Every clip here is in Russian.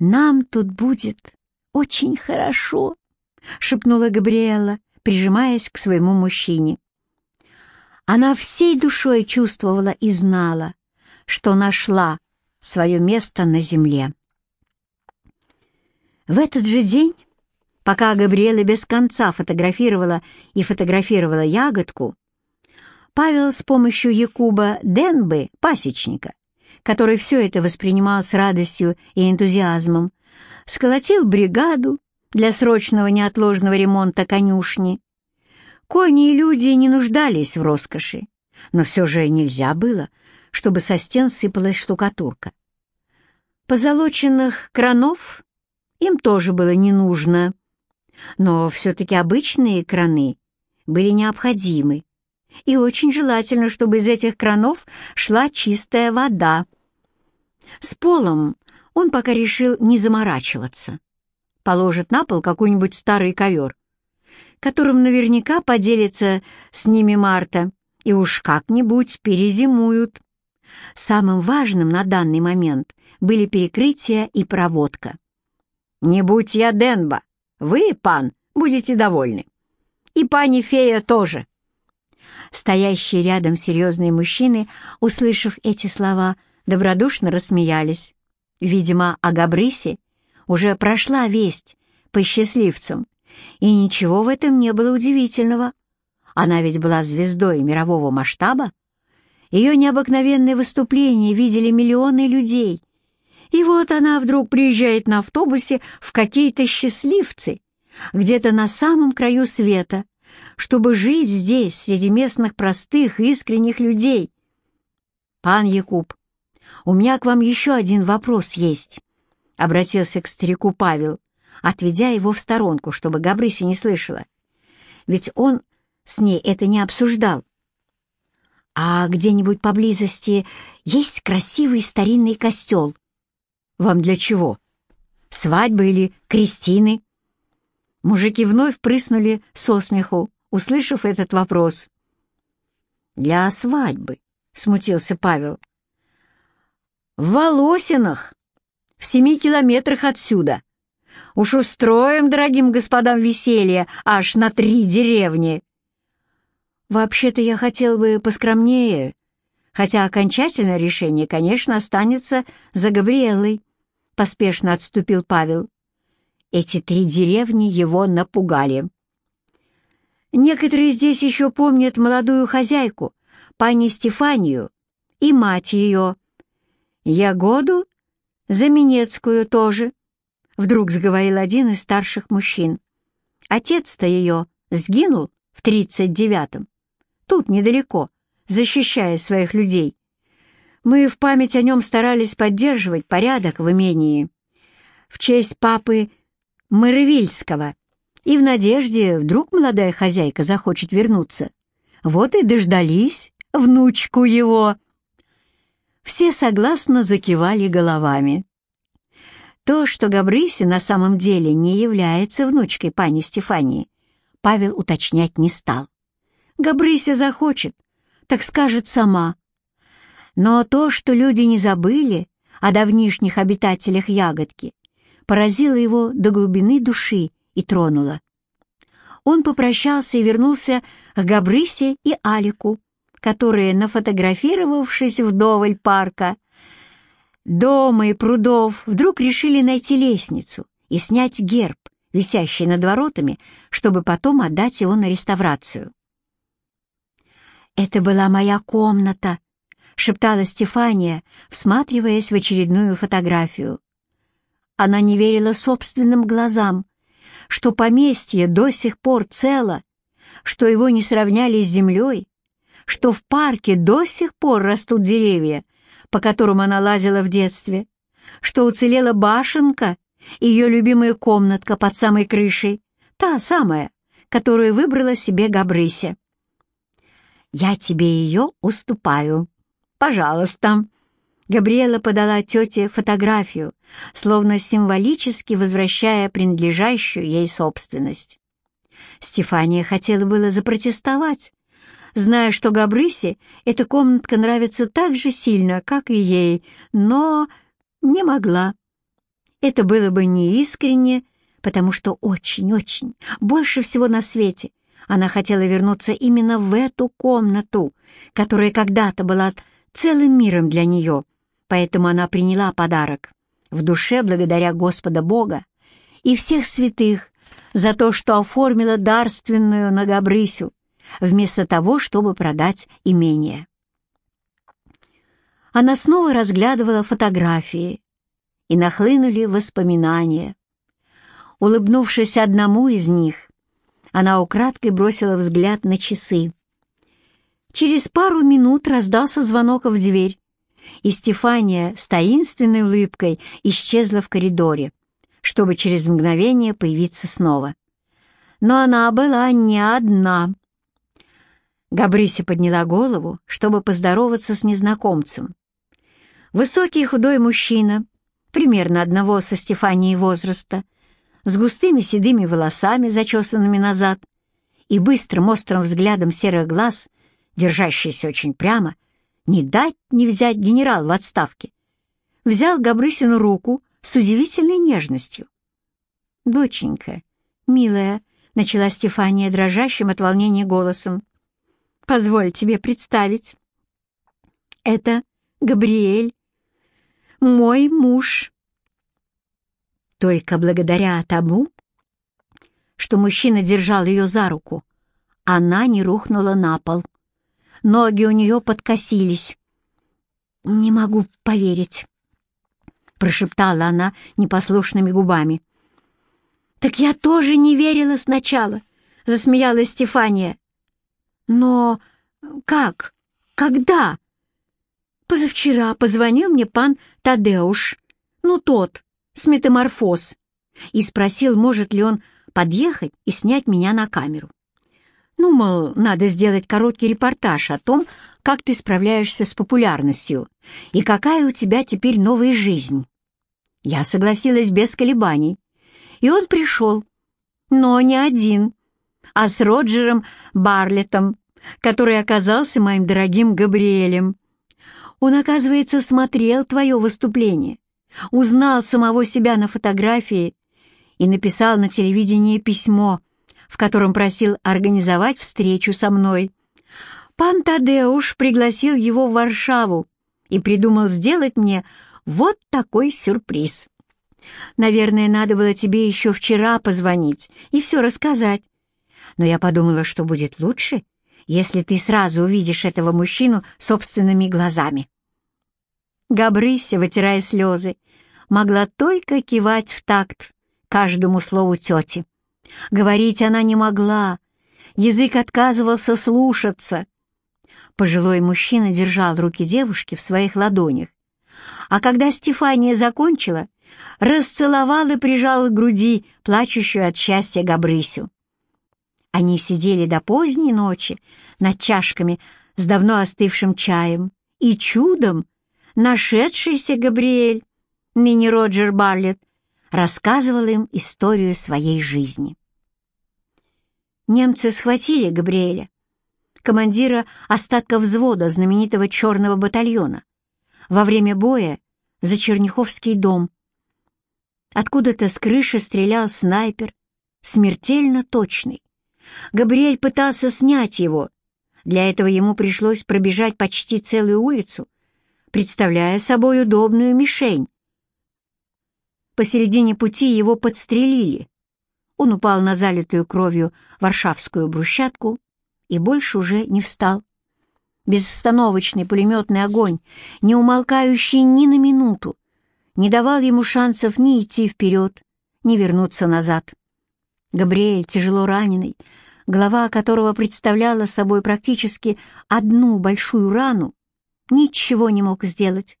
«Нам тут будет очень хорошо», — шепнула Габриэла, прижимаясь к своему мужчине. Она всей душой чувствовала и знала, что нашла свое место на земле. В этот же день, пока Габриэла без конца фотографировала и фотографировала ягодку, Павел с помощью Якуба Денбы, пасечника, который все это воспринимал с радостью и энтузиазмом, сколотил бригаду для срочного неотложного ремонта конюшни. Кони и люди не нуждались в роскоши, но все же нельзя было, чтобы со стен сыпалась штукатурка. Позолоченных кранов им тоже было не нужно, но все-таки обычные краны были необходимы, и очень желательно, чтобы из этих кранов шла чистая вода. С полом он пока решил не заморачиваться. Положит на пол какой-нибудь старый ковер, которым наверняка поделится с ними Марта, и уж как-нибудь перезимуют. Самым важным на данный момент были перекрытия и проводка. «Не будь я Денба, вы, пан, будете довольны. И пани фея тоже». Стоящие рядом серьезные мужчины, услышав эти слова, добродушно рассмеялись. Видимо, о Габрысе уже прошла весть по счастливцам, и ничего в этом не было удивительного. Она ведь была звездой мирового масштаба. Ее необыкновенные выступления видели миллионы людей. И вот она вдруг приезжает на автобусе в какие-то счастливцы, где-то на самом краю света, чтобы жить здесь, среди местных простых, искренних людей. «Пан Якуб, у меня к вам еще один вопрос есть», — обратился к старику Павел, отведя его в сторонку, чтобы Габрыся не слышала. Ведь он с ней это не обсуждал. «А где-нибудь поблизости есть красивый старинный костел?» «Вам для чего? Свадьбы или крестины?» Мужики вновь прыснули со смеху, услышав этот вопрос. «Для свадьбы», — смутился Павел. «В Волосинах, в семи километрах отсюда. Уж устроим дорогим господам веселье аж на три деревни». «Вообще-то я хотел бы поскромнее, хотя окончательное решение, конечно, останется за Габриэлой», — поспешно отступил Павел. Эти три деревни его напугали. Некоторые здесь еще помнят молодую хозяйку, пани Стефанию, и мать ее. Ягоду, Заменецкую тоже, вдруг заговорил один из старших мужчин. Отец-то ее сгинул в тридцать девятом, тут недалеко, защищая своих людей. Мы в память о нем старались поддерживать порядок в имении. В честь папы Мэрвильского, и в надежде, вдруг молодая хозяйка захочет вернуться. Вот и дождались внучку его. Все согласно закивали головами. То, что Габрыси на самом деле не является внучкой пани Стефании, Павел уточнять не стал. Габрыся захочет, так скажет сама. Но то, что люди не забыли о давнишних обитателях ягодки, поразило его до глубины души и тронуло. Он попрощался и вернулся к Габрысе и Алику, которые, нафотографировавшись вдоволь парка, дома и прудов, вдруг решили найти лестницу и снять герб, висящий над воротами, чтобы потом отдать его на реставрацию. «Это была моя комната», — шептала Стефания, всматриваясь в очередную фотографию. Она не верила собственным глазам, что поместье до сих пор цело, что его не сравняли с землей, что в парке до сих пор растут деревья, по которым она лазила в детстве, что уцелела башенка, ее любимая комнатка под самой крышей, та самая, которую выбрала себе Габрыся. «Я тебе ее уступаю. Пожалуйста», Габриэла подала тете фотографию, словно символически возвращая принадлежащую ей собственность. Стефания хотела было запротестовать, зная, что Габрысе эта комнатка нравится так же сильно, как и ей, но не могла. Это было бы неискренне, потому что очень-очень, больше всего на свете она хотела вернуться именно в эту комнату, которая когда-то была целым миром для нее, поэтому она приняла подарок в душе благодаря Господа Бога и всех святых за то, что оформила дарственную Нагобрысю, вместо того, чтобы продать имение. Она снова разглядывала фотографии, и нахлынули воспоминания. Улыбнувшись одному из них, она украдкой бросила взгляд на часы. Через пару минут раздался звонок в дверь, и Стефания с таинственной улыбкой исчезла в коридоре, чтобы через мгновение появиться снова. Но она была не одна. Габриси подняла голову, чтобы поздороваться с незнакомцем. Высокий худой мужчина, примерно одного со Стефанией возраста, с густыми седыми волосами, зачесанными назад, и быстрым острым взглядом серых глаз, держащийся очень прямо, не дать не взять генерал в отставке, взял Габрысину руку с удивительной нежностью. «Доченька, милая», — начала Стефания дрожащим от волнения голосом, — «позволь тебе представить. Это Габриэль, мой муж». Только благодаря тому, что мужчина держал ее за руку, она не рухнула на пол. Ноги у нее подкосились. «Не могу поверить», — прошептала она непослушными губами. «Так я тоже не верила сначала», — засмеялась Стефания. «Но как? Когда?» «Позавчера позвонил мне пан Тадеуш, ну тот, с метаморфоз, и спросил, может ли он подъехать и снять меня на камеру. Ну, мол, надо сделать короткий репортаж о том, как ты справляешься с популярностью и какая у тебя теперь новая жизнь. Я согласилась без колебаний, и он пришел, но не один, а с Роджером Барлетом, который оказался моим дорогим Габриэлем. Он, оказывается, смотрел твое выступление, узнал самого себя на фотографии и написал на телевидении письмо, в котором просил организовать встречу со мной. Пан Тадеуш пригласил его в Варшаву и придумал сделать мне вот такой сюрприз. Наверное, надо было тебе еще вчера позвонить и все рассказать. Но я подумала, что будет лучше, если ты сразу увидишь этого мужчину собственными глазами. Габрыся, вытирая слезы, могла только кивать в такт каждому слову тети. Говорить она не могла, язык отказывался слушаться. Пожилой мужчина держал руки девушки в своих ладонях, а когда Стефания закончила, расцеловал и прижал к груди плачущую от счастья Габрысю. Они сидели до поздней ночи над чашками с давно остывшим чаем, и чудом нашедшийся Габриэль, ныне Роджер Барлетт, рассказывал им историю своей жизни. Немцы схватили Габриэля, командира остатка взвода знаменитого черного батальона, во время боя за Черняховский дом. Откуда-то с крыши стрелял снайпер, смертельно точный. Габриэль пытался снять его. Для этого ему пришлось пробежать почти целую улицу, представляя собой удобную мишень. Посередине пути его подстрелили, он упал на залитую кровью варшавскую брусчатку и больше уже не встал. Безостановочный пулеметный огонь, не умолкающий ни на минуту, не давал ему шансов ни идти вперед, ни вернуться назад. Габриэль, тяжело раненый, голова которого представляла собой практически одну большую рану, ничего не мог сделать.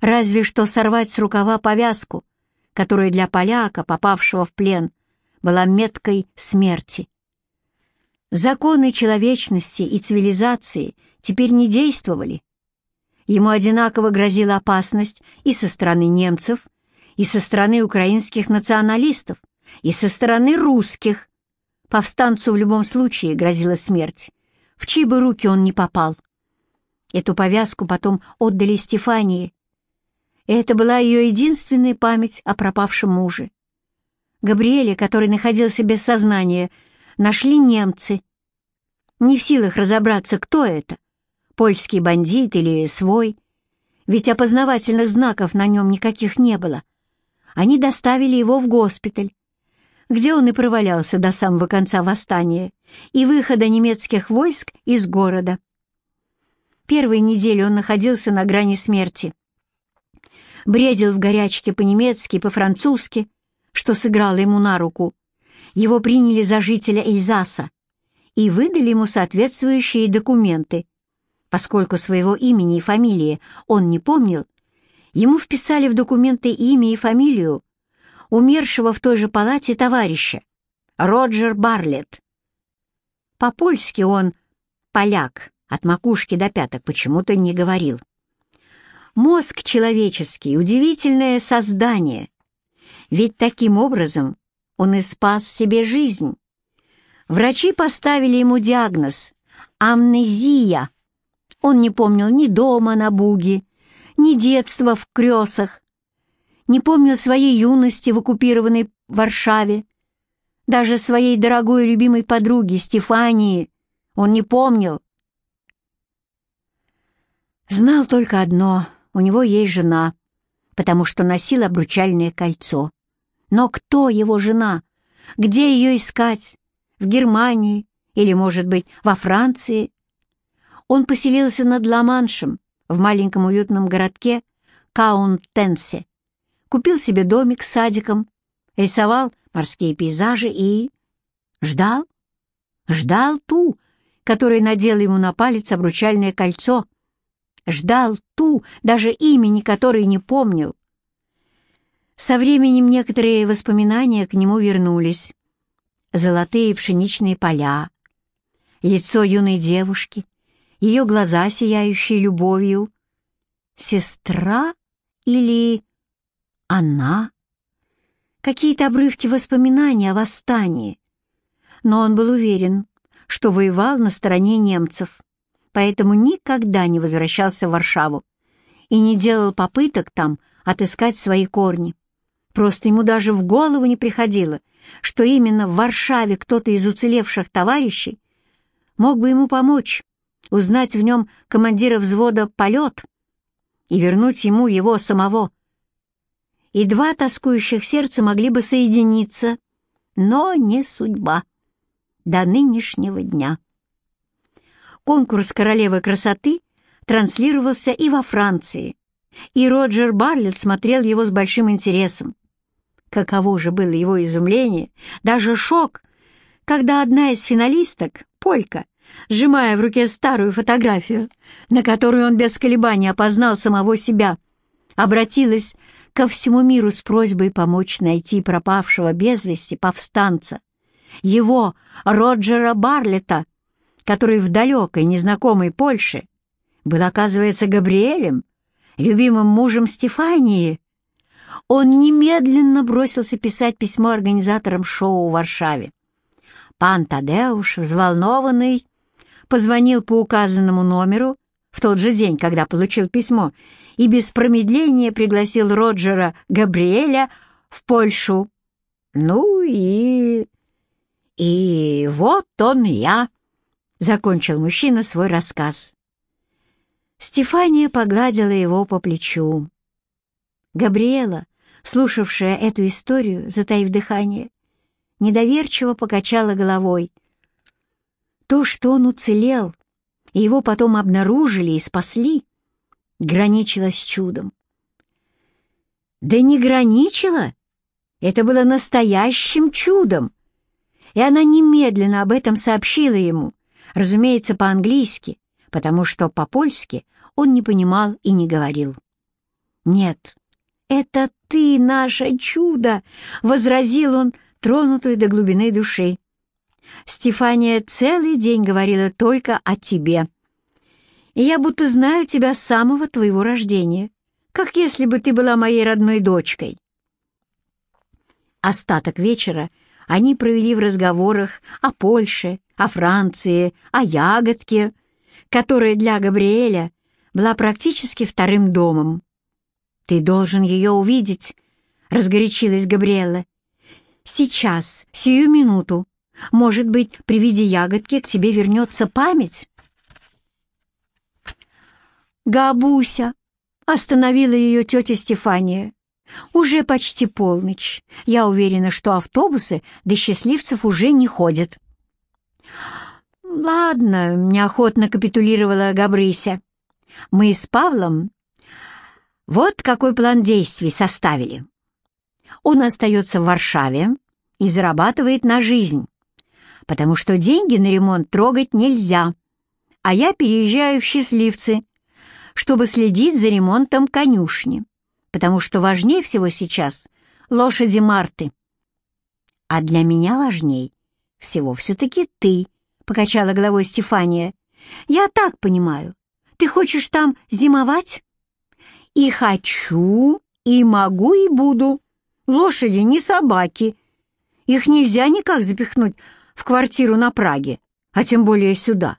Разве что сорвать с рукава повязку, которая для поляка, попавшего в плен, была меткой смерти. Законы человечности и цивилизации теперь не действовали. Ему одинаково грозила опасность и со стороны немцев, и со стороны украинских националистов, и со стороны русских. Повстанцу в любом случае грозила смерть, в чьи бы руки он не попал. Эту повязку потом отдали Стефании. и это была ее единственная память о пропавшем муже. Габриэля, который находился без сознания, нашли немцы. Не в силах разобраться, кто это, польский бандит или свой, ведь опознавательных знаков на нем никаких не было. Они доставили его в госпиталь, где он и провалялся до самого конца восстания и выхода немецких войск из города. Первые недели он находился на грани смерти. Бредил в горячке по-немецки, по-французски, что сыграло ему на руку. Его приняли за жителя Эльзаса и выдали ему соответствующие документы. Поскольку своего имени и фамилии он не помнил, ему вписали в документы имя и фамилию умершего в той же палате товарища, Роджер Барлетт. По-польски он «поляк», от макушки до пяток почему-то не говорил. Мозг человеческий — удивительное создание, ведь таким образом он и спас себе жизнь. Врачи поставили ему диагноз — амнезия. Он не помнил ни дома на Буге, ни детства в Кресах, не помнил своей юности в оккупированной Варшаве, даже своей дорогой любимой подруги Стефании он не помнил. Знал только одно — у него есть жена, потому что носил обручальное кольцо. Но кто его жена? Где ее искать? В Германии или, может быть, во Франции? Он поселился над Ла-Маншем, в маленьком уютном городке Каунтенсе, купил себе домик с садиком, рисовал морские пейзажи и... ждал, ждал ту, которая надела ему на палец обручальное кольцо, ждал ту, даже имени которой не помнил. Со временем некоторые воспоминания к нему вернулись. Золотые пшеничные поля, лицо юной девушки, ее глаза, сияющие любовью. Сестра или она? Какие-то обрывки воспоминаний о восстании. Но он был уверен, что воевал на стороне немцев, поэтому никогда не возвращался в Варшаву и не делал попыток там отыскать свои корни. Просто ему даже в голову не приходило, что именно в Варшаве кто-то из уцелевших товарищей мог бы ему помочь, узнать в нем командира взвода «Полет» и вернуть ему его самого, и два тоскующих сердца могли бы соединиться, но не судьба до нынешнего дня. Конкурс королевы красоты транслировался и во Франции, и Роджер Барлетт смотрел его с большим интересом. Каково же было его изумление, даже шок, когда одна из финалисток, Полька, сжимая в руке старую фотографию, на которую он без колебаний опознал самого себя, обратилась ко всему миру с просьбой помочь найти пропавшего без вести повстанца, его, Роджера Барлета, который в далекой незнакомой Польше был, оказывается, Габриэлем, любимым мужем Стефании. Он немедленно бросился писать письмо организаторам шоу в Варшаве. Пан Тадеуш, взволнованный, позвонил по указанному номеру в тот же день, когда получил письмо, и без промедления пригласил Роджера Габриэля в Польшу. «Ну и... и вот он я», — закончил мужчина свой рассказ. Стефания погладила его по плечу. Габриэла, слушавшая эту историю, затаив дыхание, недоверчиво покачала головой. То, что он уцелел, и его потом обнаружили и спасли, граничило с чудом. Да не граничило, это было настоящим чудом. И она немедленно об этом сообщила ему, разумеется, по-английски, потому что по-польски он не понимал и не говорил. «Нет, это ты, наше чудо!» — возразил он, тронутый до глубины души. «Стефания целый день говорила только о тебе и я будто знаю тебя с самого твоего рождения, как если бы ты была моей родной дочкой». Остаток вечера они провели в разговорах о Польше, о Франции, о ягодке, которая для Габриэля была практически вторым домом. «Ты должен ее увидеть», — разгорячилась Габриэла. «Сейчас, сию минуту. Может быть, при виде ягодки к тебе вернется память?» «Габуся!» — остановила ее тетя Стефания. «Уже почти полночь. Я уверена, что автобусы до счастливцев уже не ходят». «Ладно», — неохотно капитулировала Габрыся. «Мы с Павлом вот какой план действий составили. Он остается в Варшаве и зарабатывает на жизнь, потому что деньги на ремонт трогать нельзя, а я переезжаю в Счастливцы, чтобы следить за ремонтом конюшни, потому что важнее всего сейчас лошади Марты. А для меня важней всего все-таки ты, — покачала головой Стефания. Я так понимаю, ты хочешь там зимовать? И хочу, и могу, и буду. Лошади не собаки. Их нельзя никак запихнуть в квартиру на Праге, а тем более сюда.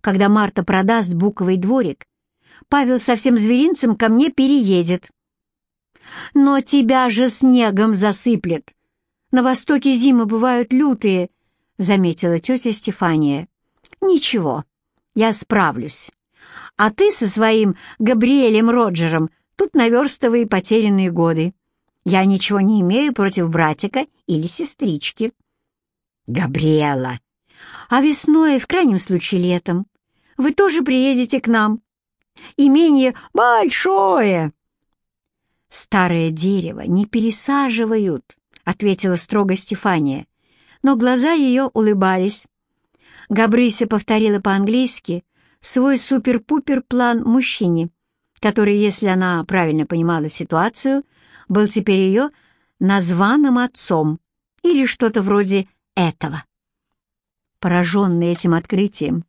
Когда Марта продаст буковый дворик, Павел со всем зверинцем ко мне переедет. Но тебя же снегом засыплет. На востоке зимы бывают лютые, — заметила тетя Стефания. Ничего, я справлюсь а ты со своим Габриэлем Роджером тут наверстывай потерянные годы. Я ничего не имею против братика или сестрички». «Габриэла, а весной, в крайнем случае летом, вы тоже приедете к нам. Имение большое!» «Старое дерево не пересаживают», — ответила строго Стефания, но глаза ее улыбались. Габрыся повторила по-английски свой супер-пупер план мужчине, который, если она правильно понимала ситуацию, был теперь ее названным отцом или что-то вроде этого. Пораженная этим открытием,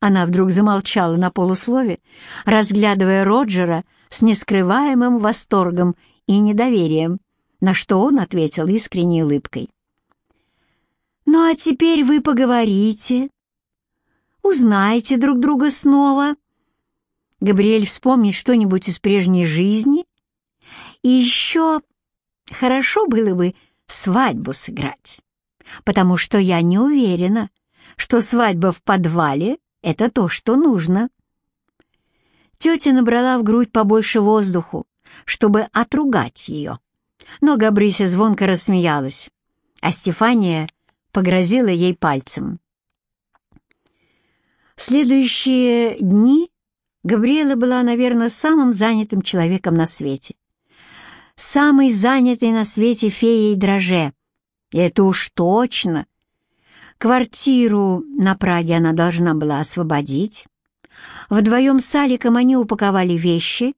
она вдруг замолчала на полуслове, разглядывая Роджера с нескрываемым восторгом и недоверием, на что он ответил искренней улыбкой. «Ну а теперь вы поговорите, узнаете друг друга снова. Габриэль вспомнит что-нибудь из прежней жизни. И еще хорошо было бы свадьбу сыграть, потому что я не уверена, что свадьба в подвале — это то, что нужно. Тетя набрала в грудь побольше воздуху, чтобы отругать ее. Но Габрися звонко рассмеялась, а Стефания погрозила ей пальцем. Следующие дни Габриэла была, наверное, самым занятым человеком на свете. Самой занятой на свете феей дроже. Это уж точно. Квартиру на Праге она должна была освободить. Вдвоем с Аликом они упаковали вещи,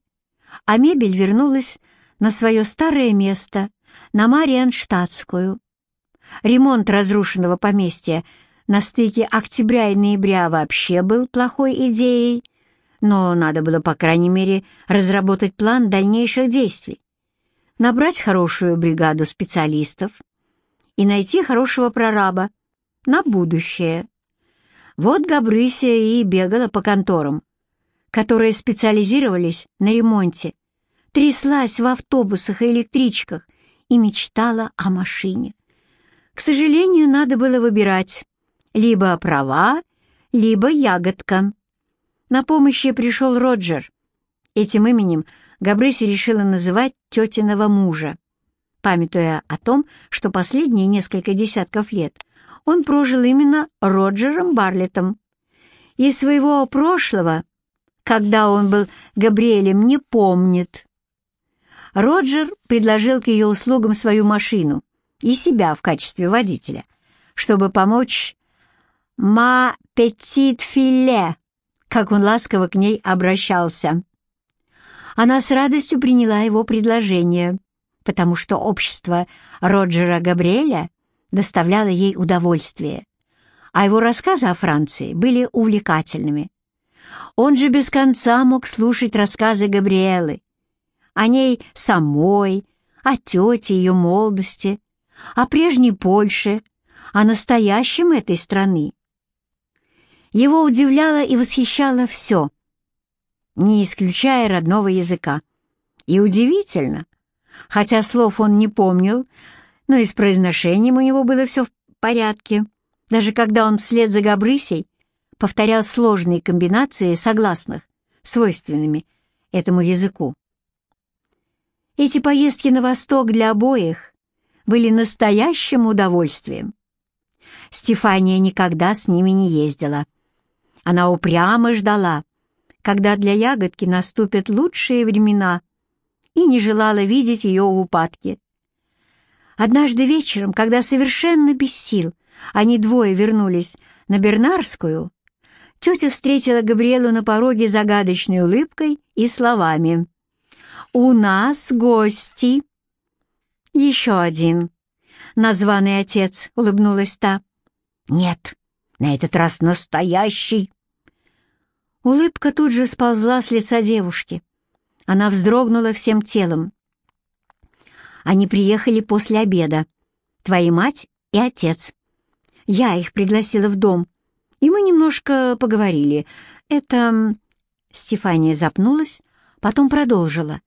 а мебель вернулась на свое старое место, на Марианштадтскую. Ремонт разрушенного поместья на стыке октября и ноября вообще был плохой идеей, но надо было, по крайней мере, разработать план дальнейших действий, набрать хорошую бригаду специалистов и найти хорошего прораба на будущее. Вот Габрыся и бегала по конторам, которые специализировались на ремонте, тряслась в автобусах и электричках и мечтала о машине. К сожалению, надо было выбирать либо права, либо ягодка. На помощь ей пришел Роджер. Этим именем Габрыси решила называть тетиного мужа, памятуя о том, что последние несколько десятков лет он прожил именно Роджером Барлетом. И своего прошлого, когда он был Габриэлем, не помнит. Роджер предложил к ее услугам свою машину и себя в качестве водителя, чтобы помочь «Ма петит филе», как он ласково к ней обращался. Она с радостью приняла его предложение, потому что общество Роджера Габриэля доставляло ей удовольствие, а его рассказы о Франции были увлекательными. Он же без конца мог слушать рассказы Габриэлы, о ней самой, о тете ее молодости, о прежней Польше, о настоящем этой страны. Его удивляло и восхищало все, не исключая родного языка. И удивительно, хотя слов он не помнил, но и с произношением у него было все в порядке, даже когда он вслед за Габрысей повторял сложные комбинации согласных, свойственными этому языку. Эти поездки на восток для обоих были настоящим удовольствием. Стефания никогда с ними не ездила. Она упрямо ждала, когда для ягодки наступят лучшие времена, и не желала видеть ее в упадке. Однажды вечером, когда совершенно без сил они двое вернулись на Бернарскую, тетя встретила Габриэлу на пороге загадочной улыбкой и словами. «У нас гости!» «Еще один!» Названный отец улыбнулась та. «Нет, на этот раз настоящий!» Улыбка тут же сползла с лица девушки. Она вздрогнула всем телом. Они приехали после обеда. Твоя мать и отец. Я их пригласила в дом, и мы немножко поговорили. Это...» Стефания запнулась, потом продолжила.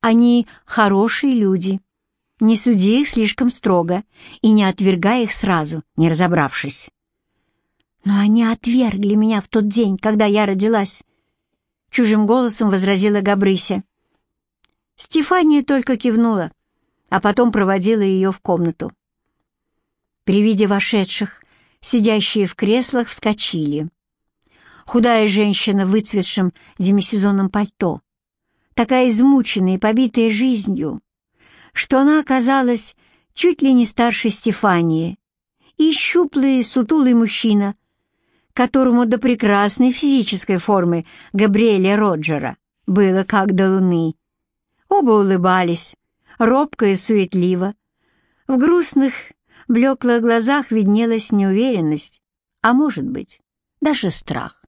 «Они хорошие люди. Не суди их слишком строго и не отвергай их сразу, не разобравшись». «Но они отвергли меня в тот день, когда я родилась», — чужим голосом возразила Габрыся. Стефания только кивнула а потом проводила ее в комнату. При виде вошедших, сидящие в креслах, вскочили. Худая женщина в выцветшем демисезонном пальто, такая измученная и побитая жизнью, что она оказалась чуть ли не старше Стефании, и щуплый, сутулый мужчина, которому до прекрасной физической формы Габриэля Роджера было как до луны. Оба улыбались, робко и суетливо. В грустных, блеклых глазах виднелась неуверенность, а может быть, даже страх.